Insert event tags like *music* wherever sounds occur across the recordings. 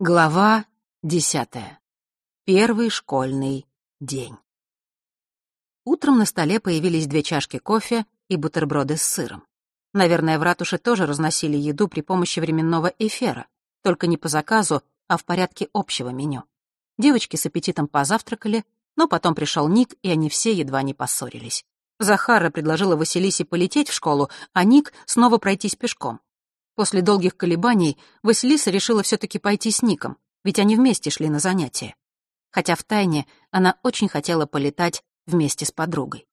Глава десятая. Первый школьный день. Утром на столе появились две чашки кофе и бутерброды с сыром. Наверное, в ратуше тоже разносили еду при помощи временного эфира, только не по заказу, а в порядке общего меню. Девочки с аппетитом позавтракали, но потом пришел Ник, и они все едва не поссорились. Захара предложила Василисе полететь в школу, а Ник снова пройтись пешком. После долгих колебаний Василиса решила все-таки пойти с Ником, ведь они вместе шли на занятия. Хотя втайне она очень хотела полетать вместе с подругой.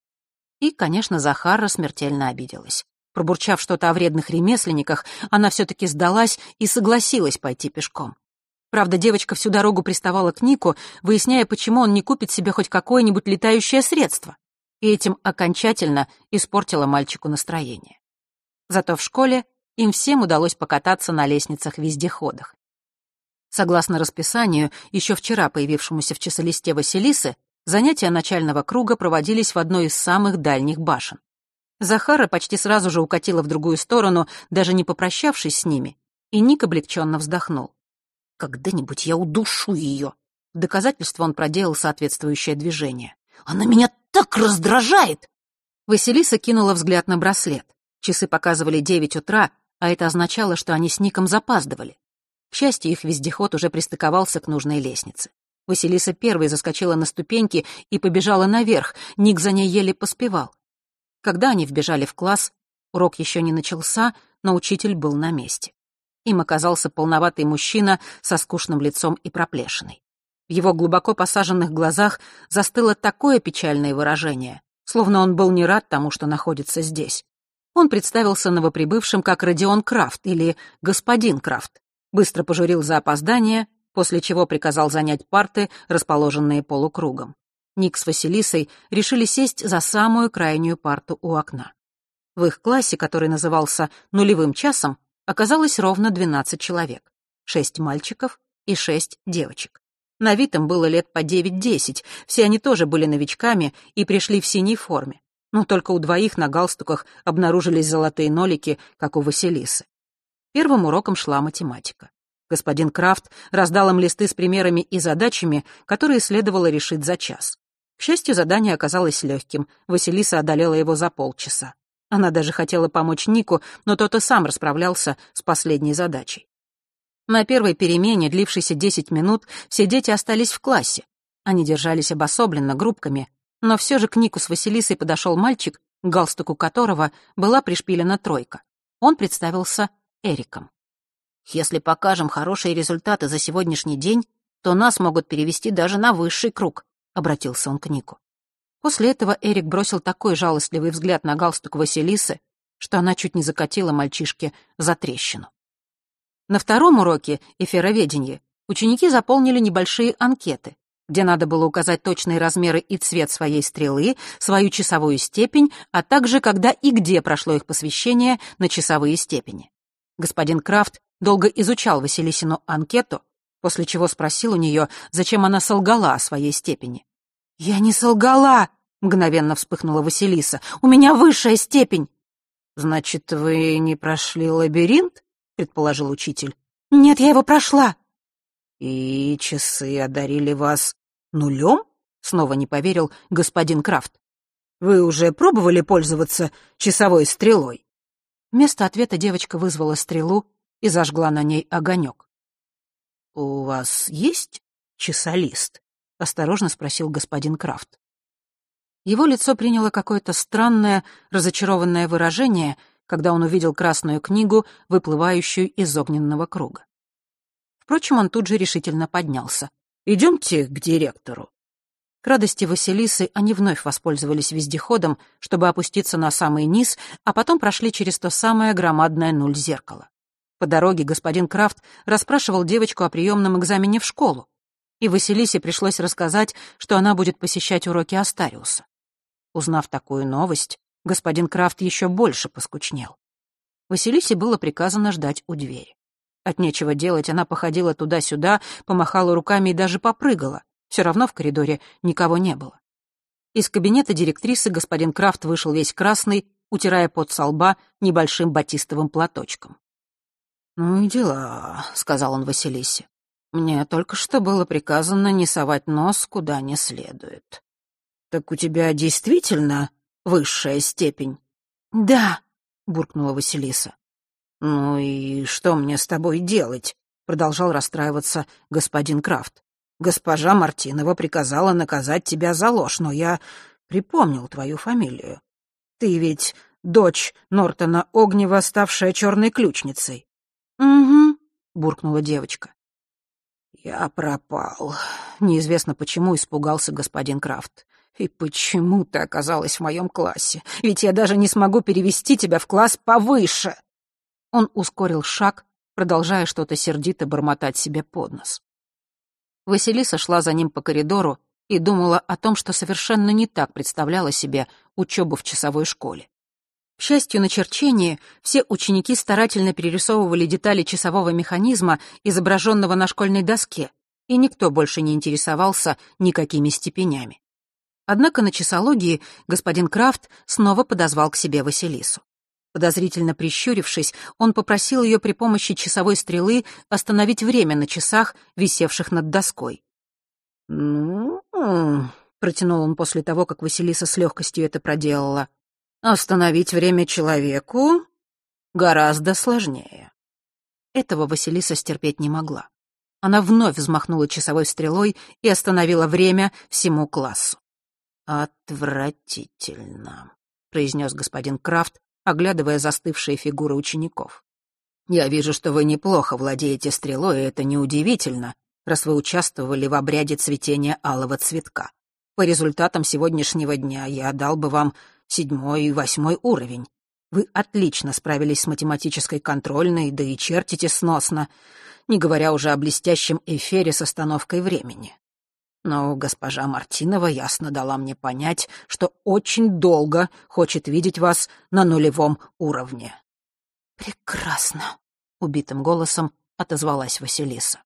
И, конечно, Захара смертельно обиделась. Пробурчав что-то о вредных ремесленниках, она все-таки сдалась и согласилась пойти пешком. Правда, девочка всю дорогу приставала к Нику, выясняя, почему он не купит себе хоть какое-нибудь летающее средство, и этим окончательно испортила мальчику настроение. Зато в школе им всем удалось покататься на лестницах-вездеходах. Согласно расписанию, еще вчера появившемуся в часолисте Василисы, занятия начального круга проводились в одной из самых дальних башен. Захара почти сразу же укатила в другую сторону, даже не попрощавшись с ними, и Ник облегченно вздохнул. «Когда-нибудь я удушу ее!» В доказательство он проделал соответствующее движение. «Она меня так раздражает!» Василиса кинула взгляд на браслет. Часы показывали девять утра, а это означало, что они с Ником запаздывали. К счастью, их вездеход уже пристыковался к нужной лестнице. Василиса первой заскочила на ступеньки и побежала наверх, Ник за ней еле поспевал. Когда они вбежали в класс, урок еще не начался, но учитель был на месте. Им оказался полноватый мужчина со скучным лицом и проплешиной. В его глубоко посаженных глазах застыло такое печальное выражение, словно он был не рад тому, что находится здесь. Он представился новоприбывшим как Родион Крафт или господин Крафт, быстро пожурил за опоздание, после чего приказал занять парты, расположенные полукругом. Ник с Василисой решили сесть за самую крайнюю парту у окна. В их классе, который назывался «нулевым часом», оказалось ровно 12 человек. Шесть мальчиков и шесть девочек. На вид им было лет по 9-10, все они тоже были новичками и пришли в синей форме но только у двоих на галстуках обнаружились золотые нолики, как у Василисы. Первым уроком шла математика. Господин Крафт раздал им листы с примерами и задачами, которые следовало решить за час. К счастью, задание оказалось легким. Василиса одолела его за полчаса. Она даже хотела помочь Нику, но тот и сам расправлялся с последней задачей. На первой перемене, длившейся 10 минут, все дети остались в классе. Они держались обособленно, группками, но все же к Нику с Василисой подошел мальчик, к галстуку которого была пришпилена тройка. Он представился Эриком. «Если покажем хорошие результаты за сегодняшний день, то нас могут перевести даже на высший круг», — обратился он к Нику. После этого Эрик бросил такой жалостливый взгляд на галстук Василисы, что она чуть не закатила мальчишке за трещину. На втором уроке эфироведения ученики заполнили небольшие анкеты, где надо было указать точные размеры и цвет своей стрелы, свою часовую степень, а также когда и где прошло их посвящение на часовые степени. Господин Крафт долго изучал Василисину анкету, после чего спросил у нее, зачем она солгала о своей степени. «Я не солгала!» — мгновенно вспыхнула Василиса. «У меня высшая степень!» «Значит, вы не прошли лабиринт?» — предположил учитель. «Нет, я его прошла!» «И часы одарили вас нулем?» — снова не поверил господин Крафт. «Вы уже пробовали пользоваться часовой стрелой?» Вместо ответа девочка вызвала стрелу и зажгла на ней огонек. «У вас есть часолист?» — осторожно спросил господин Крафт. Его лицо приняло какое-то странное, разочарованное выражение, когда он увидел красную книгу, выплывающую из огненного круга. Впрочем, он тут же решительно поднялся. «Идемте к директору». К радости Василисы они вновь воспользовались вездеходом, чтобы опуститься на самый низ, а потом прошли через то самое громадное нуль зеркало. По дороге господин Крафт расспрашивал девочку о приемном экзамене в школу, и Василисе пришлось рассказать, что она будет посещать уроки Астариуса. Узнав такую новость, господин Крафт еще больше поскучнел. Василисе было приказано ждать у двери. От нечего делать она походила туда-сюда, помахала руками и даже попрыгала. Все равно в коридоре никого не было. Из кабинета директрисы господин Крафт вышел весь красный, утирая пот со лба небольшим батистовым платочком. «Ну и дела», — сказал он Василисе. Мне только что было приказано не совать нос куда не следует. Так у тебя действительно высшая степень? Да, буркнула Василиса. Ну и что мне с тобой делать? Продолжал расстраиваться господин Крафт. Госпожа Мартинова приказала наказать тебя за ложь, но я припомнил твою фамилию. Ты ведь дочь Нортона Огнева, ставшая черной ключницей. Угу, буркнула девочка. «Я пропал. Неизвестно, почему испугался господин Крафт. И почему ты оказалась в моем классе? Ведь я даже не смогу перевести тебя в класс повыше!» Он ускорил шаг, продолжая что-то сердито бормотать себе под нос. Василиса шла за ним по коридору и думала о том, что совершенно не так представляла себе учебу в часовой школе. К счастью, на черчении все ученики старательно перерисовывали детали часового механизма, изображенного на школьной доске, и никто больше не интересовался никакими степенями. Однако на часологии господин Крафт снова подозвал к себе Василису. Подозрительно прищурившись, он попросил ее при помощи часовой стрелы остановить время на часах, висевших над доской. «Ну...» — протянул он после того, как Василиса с легкостью это проделала. Остановить время человеку гораздо сложнее. Этого Василиса стерпеть не могла. Она вновь взмахнула часовой стрелой и остановила время всему классу. «Отвратительно», — произнес господин Крафт, оглядывая застывшие фигуры учеников. «Я вижу, что вы неплохо владеете стрелой, и это неудивительно, раз вы участвовали в обряде цветения алого цветка. По результатам сегодняшнего дня я дал бы вам седьмой и восьмой уровень. Вы отлично справились с математической контрольной, да и чертите сносно, не говоря уже о блестящем эфире с остановкой времени. Но госпожа Мартинова ясно дала мне понять, что очень долго хочет видеть вас на нулевом уровне. «Прекрасно», — убитым голосом отозвалась Василиса.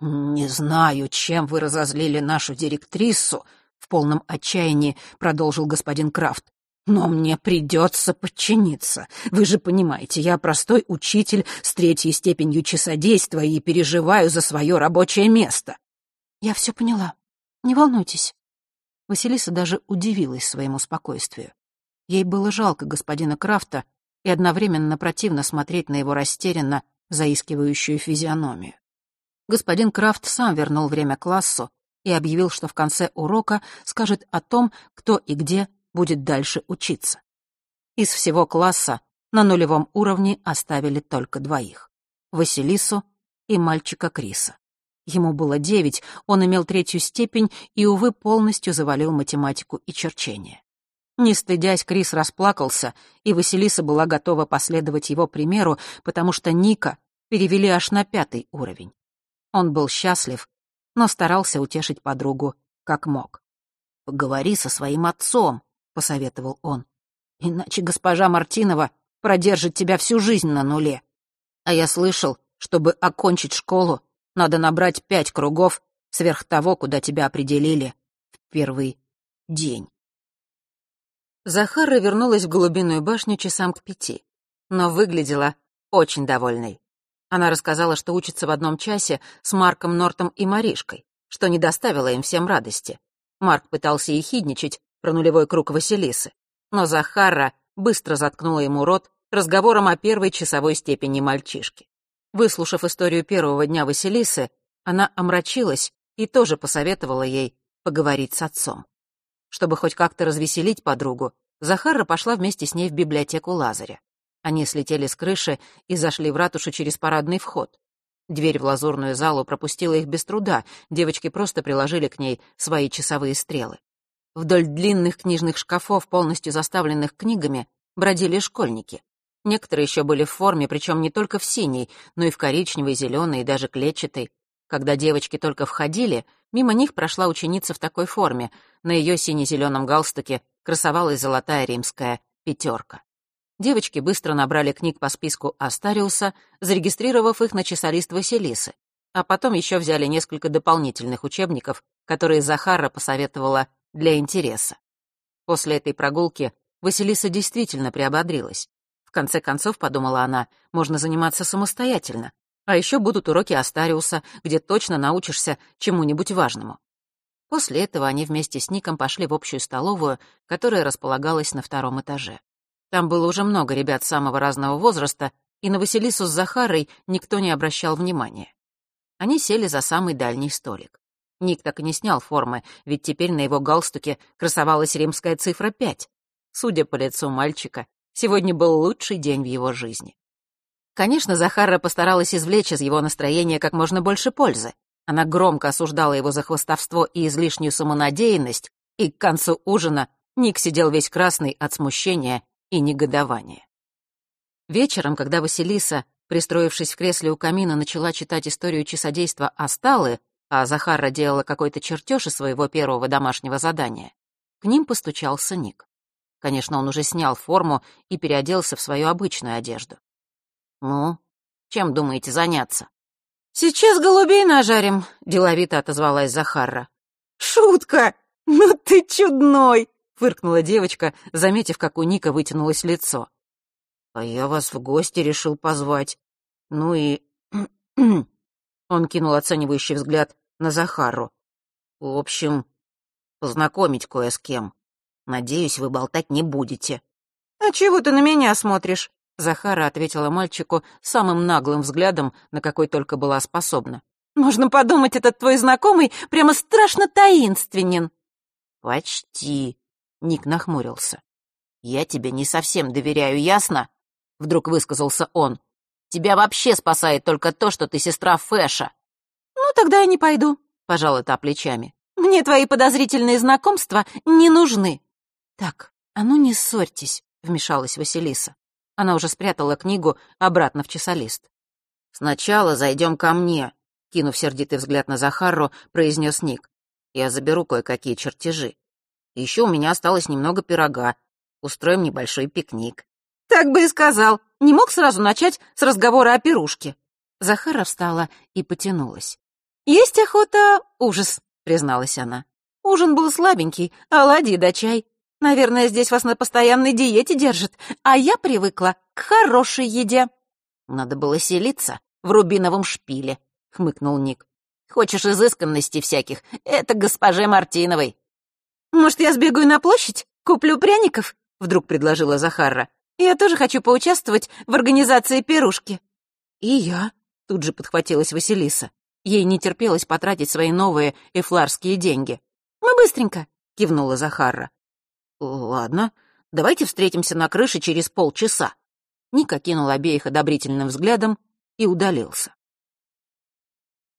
«Не знаю, чем вы разозлили нашу директрису», — в полном отчаянии продолжил господин Крафт. Но мне придется подчиниться. Вы же понимаете, я простой учитель с третьей степенью часодейства и переживаю за свое рабочее место. Я все поняла. Не волнуйтесь. Василиса даже удивилась своему спокойствию. Ей было жалко господина Крафта и одновременно противно смотреть на его растерянно заискивающую физиономию. Господин Крафт сам вернул время классу и объявил, что в конце урока скажет о том, кто и где будет дальше учиться. Из всего класса на нулевом уровне оставили только двоих — Василису и мальчика Криса. Ему было девять, он имел третью степень и, увы, полностью завалил математику и черчение. Не стыдясь, Крис расплакался, и Василиса была готова последовать его примеру, потому что Ника перевели аж на пятый уровень. Он был счастлив, но старался утешить подругу как мог. «Поговори со своим отцом», посоветовал он. «Иначе госпожа Мартинова продержит тебя всю жизнь на нуле. А я слышал, чтобы окончить школу, надо набрать пять кругов сверх того, куда тебя определили в первый день». Захара вернулась в голубиную башню часам к пяти, но выглядела очень довольной. Она рассказала, что учится в одном часе с Марком Нортом и Маришкой, что не доставило им всем радости. Марк пытался ехидничать, про нулевой круг Василисы, но Захара быстро заткнула ему рот разговором о первой часовой степени мальчишки. Выслушав историю первого дня Василисы, она омрачилась и тоже посоветовала ей поговорить с отцом. Чтобы хоть как-то развеселить подругу, Захара пошла вместе с ней в библиотеку Лазаря. Они слетели с крыши и зашли в ратушу через парадный вход. Дверь в лазурную залу пропустила их без труда, девочки просто приложили к ней свои часовые стрелы. Вдоль длинных книжных шкафов, полностью заставленных книгами, бродили школьники. Некоторые еще были в форме, причем не только в синей, но и в коричневой, зеленой и даже клетчатой. Когда девочки только входили, мимо них прошла ученица в такой форме. На ее сине-зеленом галстуке красовалась золотая римская пятерка. Девочки быстро набрали книг по списку Астариуса, зарегистрировав их на часолист Василисы, а потом еще взяли несколько дополнительных учебников, которые Захара посоветовала для интереса. После этой прогулки Василиса действительно приободрилась. Конце концов, подумала она, можно заниматься самостоятельно. А еще будут уроки Астариуса, где точно научишься чему-нибудь важному. После этого они вместе с Ником пошли в общую столовую, которая располагалась на втором этаже. Там было уже много ребят самого разного возраста, и на Василису с Захарой никто не обращал внимания. Они сели за самый дальний столик. Ник так и не снял формы, ведь теперь на его галстуке красовалась римская цифра пять. Судя по лицу мальчика, сегодня был лучший день в его жизни. Конечно, Захара постаралась извлечь из его настроения как можно больше пользы. Она громко осуждала его за хвостовство и излишнюю самонадеянность, и к концу ужина Ник сидел весь красный от смущения и негодования. Вечером, когда Василиса, пристроившись в кресле у камина, начала читать историю часодейства Асталы, а Захара делала какой-то чертеж из своего первого домашнего задания, к ним постучался Ник. Конечно, он уже снял форму и переоделся в свою обычную одежду. «Ну, чем думаете заняться?» «Сейчас голубей нажарим», — деловито отозвалась Захарра. «Шутка! Ну ты чудной!» — фыркнула девочка, заметив, как у Ника вытянулось лицо. «А я вас в гости решил позвать. Ну и...» *clears throat* Он кинул оценивающий взгляд на Захару. «В общем, познакомить кое с кем. Надеюсь, вы болтать не будете». «А чего ты на меня смотришь?» Захара ответила мальчику самым наглым взглядом, на какой только была способна. «Можно подумать, этот твой знакомый прямо страшно таинственен». «Почти», — Ник нахмурился. «Я тебе не совсем доверяю, ясно?» — вдруг высказался он. «Тебя вообще спасает только то, что ты сестра Фэша». «Ну, тогда я не пойду», — пожала та плечами. «Мне твои подозрительные знакомства не нужны». «Так, а ну не ссорьтесь», — вмешалась Василиса. Она уже спрятала книгу обратно в часолист. «Сначала зайдем ко мне», — кинув сердитый взгляд на Захару, произнес Ник. «Я заберу кое-какие чертежи. Еще у меня осталось немного пирога. Устроим небольшой пикник». «Так бы и сказал. Не мог сразу начать с разговора о пирушке». Захара встала и потянулась. «Есть охота — ужас», — призналась она. «Ужин был слабенький, оладьи да чай. Наверное, здесь вас на постоянной диете держат, а я привыкла к хорошей еде». «Надо было селиться в рубиновом шпиле», — хмыкнул Ник. «Хочешь изысканности всяких? Это госпоже Мартиновой». «Может, я сбегаю на площадь, куплю пряников?» — вдруг предложила Захарра. «Я тоже хочу поучаствовать в организации пирушки». «И я», — тут же подхватилась Василиса. Ей не терпелось потратить свои новые эфларские деньги. «Мы быстренько», — кивнула Захарра. «Ладно, давайте встретимся на крыше через полчаса». Ника кинул обеих одобрительным взглядом и удалился.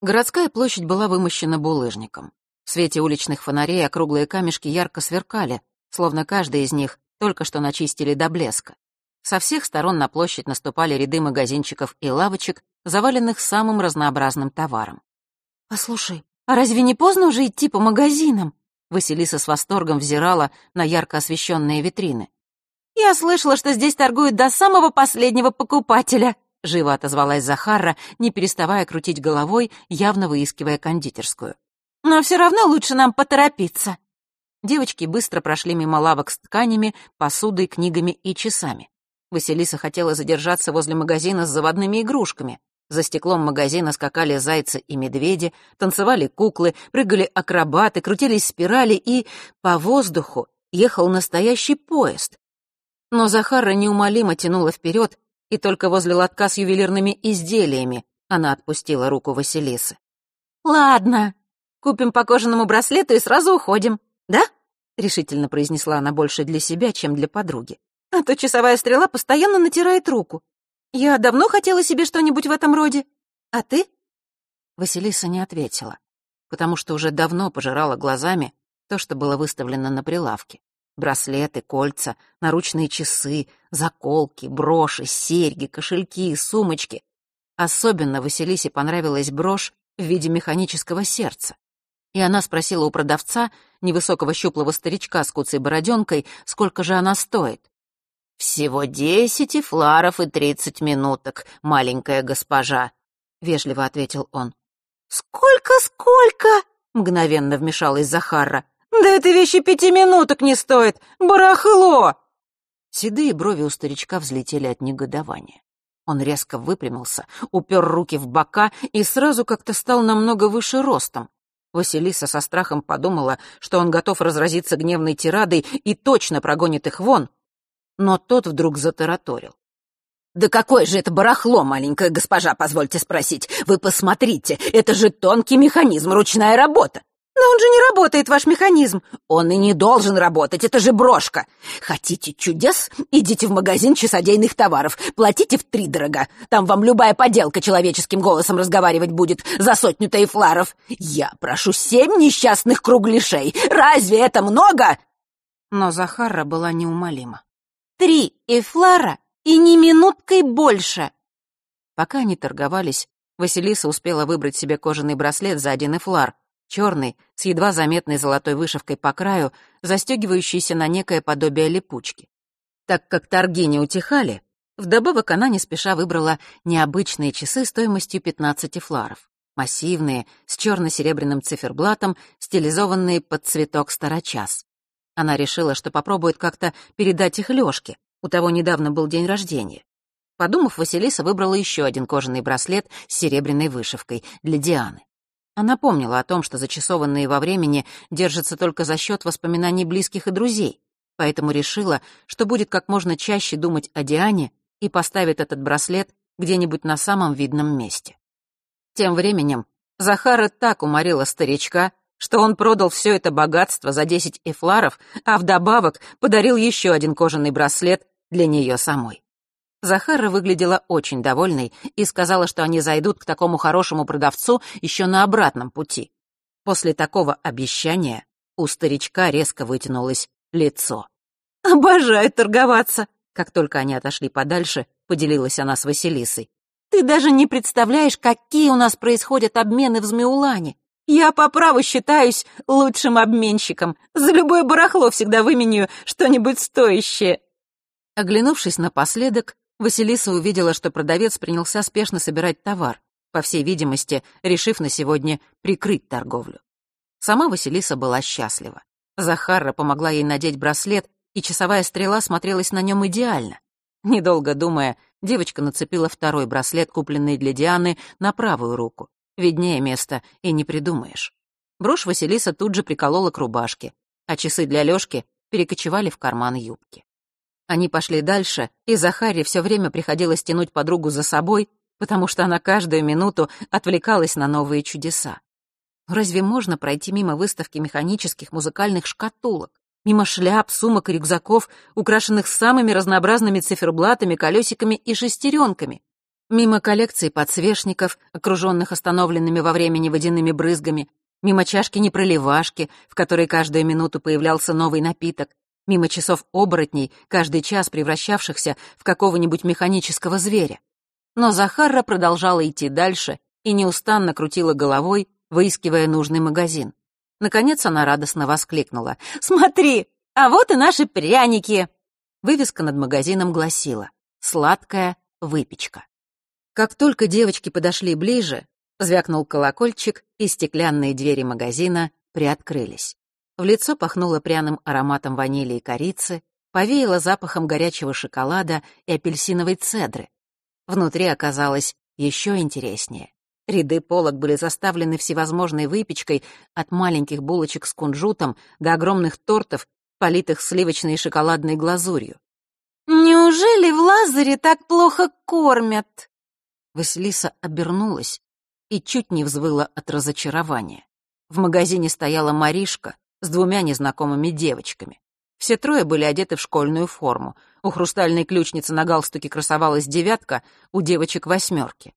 Городская площадь была вымощена булыжником. В свете уличных фонарей округлые камешки ярко сверкали, словно каждый из них только что начистили до блеска. Со всех сторон на площадь наступали ряды магазинчиков и лавочек, заваленных самым разнообразным товаром. «Послушай, а разве не поздно уже идти по магазинам?» Василиса с восторгом взирала на ярко освещенные витрины. «Я слышала, что здесь торгуют до самого последнего покупателя», — живо отозвалась Захара, не переставая крутить головой, явно выискивая кондитерскую. «Но все равно лучше нам поторопиться». Девочки быстро прошли мимо лавок с тканями, посудой, книгами и часами. Василиса хотела задержаться возле магазина с заводными игрушками, за стеклом магазина скакали зайцы и медведи, танцевали куклы, прыгали акробаты, крутились спирали и по воздуху ехал настоящий поезд. Но Захара неумолимо тянула вперед, и только возле лотка с ювелирными изделиями она отпустила руку Василисы. «Ладно, купим по кожаному браслету и сразу уходим, да?» — решительно произнесла она больше для себя, чем для подруги. «А то часовая стрела постоянно натирает руку. Я давно хотела себе что-нибудь в этом роде. А ты?» Василиса не ответила, потому что уже давно пожирала глазами то, что было выставлено на прилавке. Браслеты, кольца, наручные часы, заколки, броши, серьги, кошельки и сумочки. Особенно Василисе понравилась брошь в виде механического сердца. И она спросила у продавца, невысокого щуплого старичка с куцей бороденкой, сколько же она стоит. «Всего десять фларов и тридцать минуток, маленькая госпожа», — вежливо ответил он. «Сколько, сколько?» — мгновенно вмешалась Захара. «Да этой вещи пяти минуток не стоит! Барахло!» Седые брови у старичка взлетели от негодования. Он резко выпрямился, упер руки в бока и сразу как-то стал намного выше ростом. Василиса со страхом подумала, что он готов разразиться гневной тирадой и точно прогонит их вон. Но тот вдруг затараторил. «Да какое же это барахло, маленькая госпожа, позвольте спросить. Вы посмотрите, это же тонкий механизм, ручная работа. «Но он же не работает, ваш механизм!» «Он и не должен работать, это же брошка!» «Хотите чудес? Идите в магазин часодейных товаров, платите втридорога. Там вам любая поделка человеческим голосом разговаривать будет за сотню тайфларов. Я прошу семь несчастных кругляшей. Разве это много?» Но Захара была неумолима. «Три эфлара и ни минуткой больше!» Пока они торговались, Василиса успела выбрать себе кожаный браслет за один эфлар — черный, с едва заметной золотой вышивкой по краю, застегивающийся на некое подобие липучки. Так как торги не утихали, вдобавок она не спеша выбрала необычные часы стоимостью 15 фларов. Массивные, с черно-серебряным циферблатом, стилизованные под цветок старочас. Она решила, что попробует как-то передать их Лёшке, у того недавно был день рождения. Подумав, Василиса выбрала еще один кожаный браслет с серебряной вышивкой для Дианы. Она помнила о том, что зачасованные во времени держатся только за счет воспоминаний близких и друзей, поэтому решила, что будет как можно чаще думать о Диане и поставит этот браслет где-нибудь на самом видном месте. Тем временем Захара так уморила старичка, что он продал все это богатство за 10 эфларов, а вдобавок подарил еще один кожаный браслет для нее самой. Захара выглядела очень довольной и сказала, что они зайдут к такому хорошему продавцу еще на обратном пути. После такого обещания у старичка резко вытянулось лицо. «Обожаю торговаться!» Как только они отошли подальше, поделилась она с Василисой. «Ты даже не представляешь, какие у нас происходят обмены в Змеулане. Я по праву считаюсь лучшим обменщиком. За любое барахло всегда выменю что-нибудь стоящее». Оглянувшись напоследок, Василиса увидела, что продавец принялся спешно собирать товар, по всей видимости, решив на сегодня прикрыть торговлю. Сама Василиса была счастлива. Захарра помогла ей надеть браслет, и часовая стрела смотрелась на нем идеально. Недолго думая, девочка нацепила второй браслет, купленный для Дианы, на правую руку. Виднее место и не придумаешь. Брошь Василиса тут же приколола к рубашке, а часы для Лёшки перекочевали в карман юбки. Они пошли дальше, и Захаре все время приходилось тянуть подругу за собой, потому что она каждую минуту отвлекалась на новые чудеса. Разве можно пройти мимо выставки механических музыкальных шкатулок, мимо шляп, сумок и рюкзаков, украшенных самыми разнообразными циферблатами, колесиками и шестеренками, мимо коллекций подсвечников, окруженных остановленными во времени водяными брызгами, мимо чашки-непроливашки, в которой каждую минуту появлялся новый напиток, мимо часов оборотней, каждый час превращавшихся в какого-нибудь механического зверя. Но Захарра продолжала идти дальше и неустанно крутила головой, выискивая нужный магазин. Наконец она радостно воскликнула. «Смотри, а вот и наши пряники!» Вывеска над магазином гласила «Сладкая выпечка». Как только девочки подошли ближе, звякнул колокольчик, и стеклянные двери магазина приоткрылись. В лицо пахнуло пряным ароматом ванили и корицы, повеяло запахом горячего шоколада и апельсиновой цедры. Внутри оказалось еще интереснее. Ряды полок были заставлены всевозможной выпечкой от маленьких булочек с кунжутом до огромных тортов, политых сливочной и шоколадной глазурью. «Неужели в Лазаре так плохо кормят?» Василиса обернулась и чуть не взвыла от разочарования. В магазине стояла Маришка, с двумя незнакомыми девочками. Все трое были одеты в школьную форму. У хрустальной ключницы на галстуке красовалась девятка, у девочек восьмерки.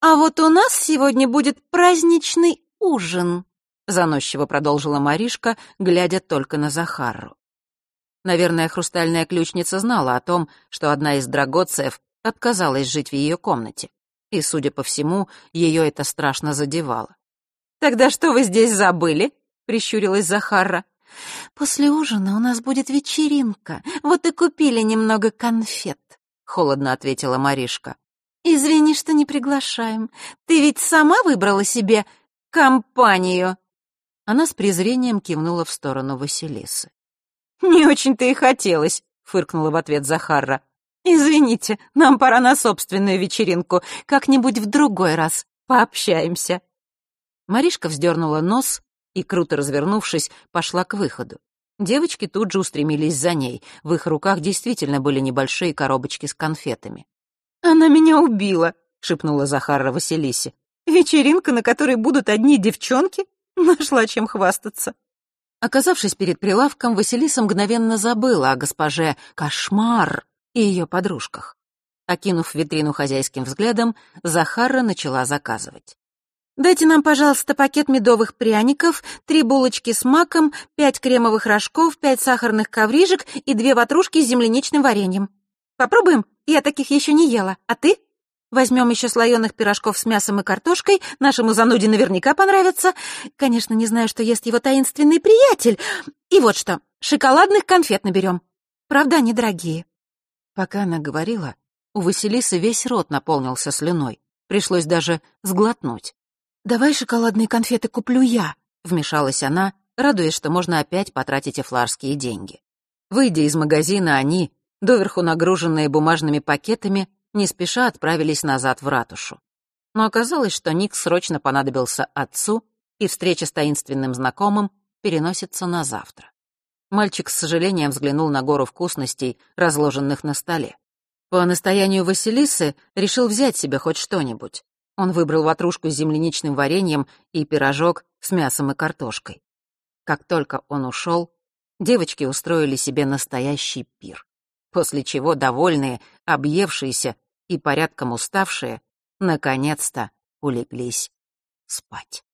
«А вот у нас сегодня будет праздничный ужин», — заносчиво продолжила Маришка, глядя только на Захару. Наверное, хрустальная ключница знала о том, что одна из драгоцеев отказалась жить в ее комнате. И, судя по всему, ее это страшно задевало. «Тогда что вы здесь забыли?» прищурилась Захарра. «После ужина у нас будет вечеринка. Вот и купили немного конфет», — холодно ответила Маришка. «Извини, что не приглашаем. Ты ведь сама выбрала себе компанию». Она с презрением кивнула в сторону Василисы. «Не очень-то и хотелось», — фыркнула в ответ Захарра. «Извините, нам пора на собственную вечеринку. Как-нибудь в другой раз пообщаемся». Маришка вздернула нос и, круто развернувшись, пошла к выходу. Девочки тут же устремились за ней. В их руках действительно были небольшие коробочки с конфетами. «Она меня убила», — шепнула Захара Василисе. «Вечеринка, на которой будут одни девчонки? *laughs* Нашла чем хвастаться». Оказавшись перед прилавком, Василиса мгновенно забыла о госпоже Кошмар и ее подружках. Окинув витрину хозяйским взглядом, Захара начала заказывать. «Дайте нам, пожалуйста, пакет медовых пряников, три булочки с маком, пять кремовых рожков, пять сахарных коврижек и две ватрушки с земляничным вареньем. Попробуем? Я таких еще не ела. А ты? Возьмем еще слоеных пирожков с мясом и картошкой. Нашему зануде наверняка понравится. Конечно, не знаю, что ест его таинственный приятель. И вот что, шоколадных конфет наберем. Правда, они дорогие». Пока она говорила, у Василисы весь рот наполнился слюной. Пришлось даже сглотнуть. «Давай шоколадные конфеты куплю я», — вмешалась она, радуясь, что можно опять потратить эфларские деньги. Выйдя из магазина, они, доверху нагруженные бумажными пакетами, не спеша отправились назад в ратушу. Но оказалось, что Ник срочно понадобился отцу, и встреча с таинственным знакомым переносится на завтра. Мальчик с сожалением взглянул на гору вкусностей, разложенных на столе. По настоянию Василисы решил взять себе хоть что-нибудь. Он выбрал ватрушку с земляничным вареньем и пирожок с мясом и картошкой. Как только он ушел, девочки устроили себе настоящий пир. После чего довольные, объевшиеся и порядком уставшие, наконец-то улеглись спать.